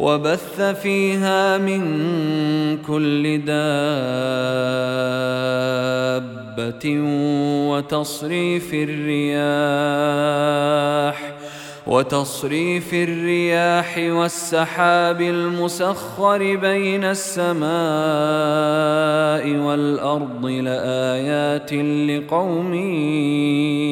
وبث فيها من كل دابة وتصريف الرياح وتصريف الرياح والسحاب المسخر بين السماء والأرض لآيات لقوم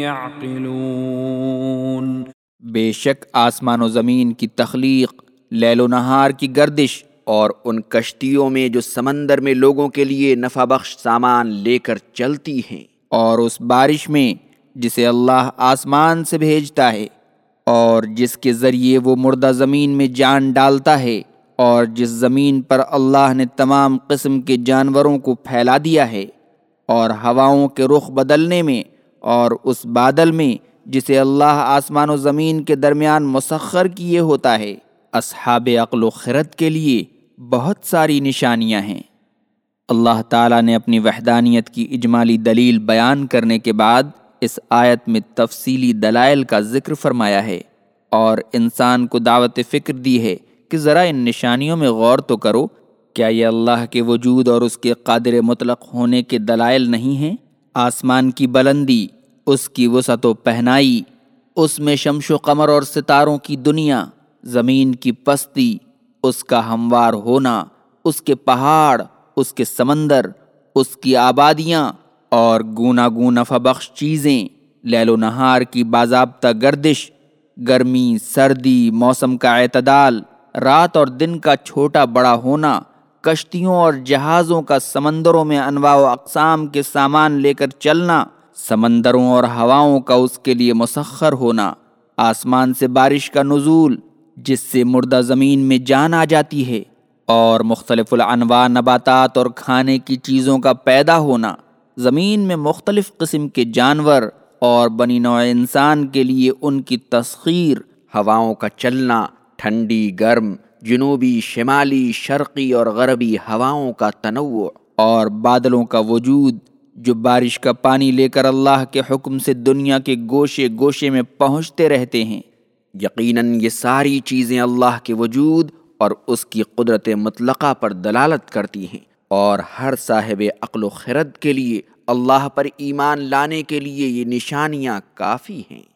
يعقلون. بے شک آسمان و زمین کی تخلیق لیل و نہار کی گردش اور ان کشتیوں میں جو سمندر میں لوگوں کے لیے نفع بخش سامان لے کر چلتی ہیں اور اس بارش میں جسے اللہ آسمان سے بھیجتا ہے اور جس کے ذریعے وہ مردہ زمین میں جان ڈالتا ہے اور جس زمین پر اللہ نے تمام قسم کے جانوروں کو پھیلا دیا ہے اور ہواؤں کے رخ بدلنے میں اور اس بادل میں جسے اللہ آسمان و زمین کے درمیان مسخر کیے ہوتا ہے۔ اصحاب عقل و خرد کے لیے بہت ساری نشانیاں ہیں۔ اللہ تعالیٰ نے اپنی وحدانیت کی اجمالی دلیل بیان کرنے کے بعد اس آیت میں تفصیلی دلائل کا ذکر فرمایا ہے اور انسان کو دعوت فکر دی ہے کہ ذرا ان نشانیوں میں غور تو کرو، کیا یہ اللہ کے وجود اور اس کے قادر مطلق ہونے کے دلائل نہیں ہیں؟ آسمان کی بلندی، اس کی وسعت و پہنائی، اس میں شمش و قمر اور ستاروں کی دنیا۔ زمین کی پستی، اس کا ہموار ہونا، اس کے پہاڑ، اس کے سمندر، اس کی آبادیاں اور گونا گونا فبخش چیزیں۔ لیل و نہار کی باضابطہ گردش، گرمی، سردی، موسم کا اعتدال، رات اور دن کا چھوٹا بڑا ہونا، کشتیوں اور جہازوں کا سمندروں میں انواع و اقسام کے سامان لے کر چلنا، سمندروں اور ہواؤں کا اس کے لیے مسخر ہونا، آسمان سے بارش کا نزول جس سے مردہ زمین میں جان آ جاتی ہے اور مختلف الانواع نباتات اور کھانے کی چیزوں کا پیدا ہونا زمین میں مختلف قسم کے جانور اور بنی نوع انسان کے لیے ان کی تسخیر، ہواؤں کا چلنا، ٹھنڈی گرم، جنوبی شمالی شرقی اور غربی ہواؤں کا تنوع اور بادلوں کا وجود جو بارش کا پانی لے کر اللہ کے حکم سے دنیا کے گوشے گوشے میں پہنچتے رہتے ہیں۔ یقیناً یہ ساری چیزیں اللہ کے وجود اور اس کی قدرت مطلقہ پر دلالت کرتی ہیں اور ہر صاحب عقل و خرد کے لیے اللہ پر ایمان لانے کے لیے یہ نشانیاں کافی ہیں۔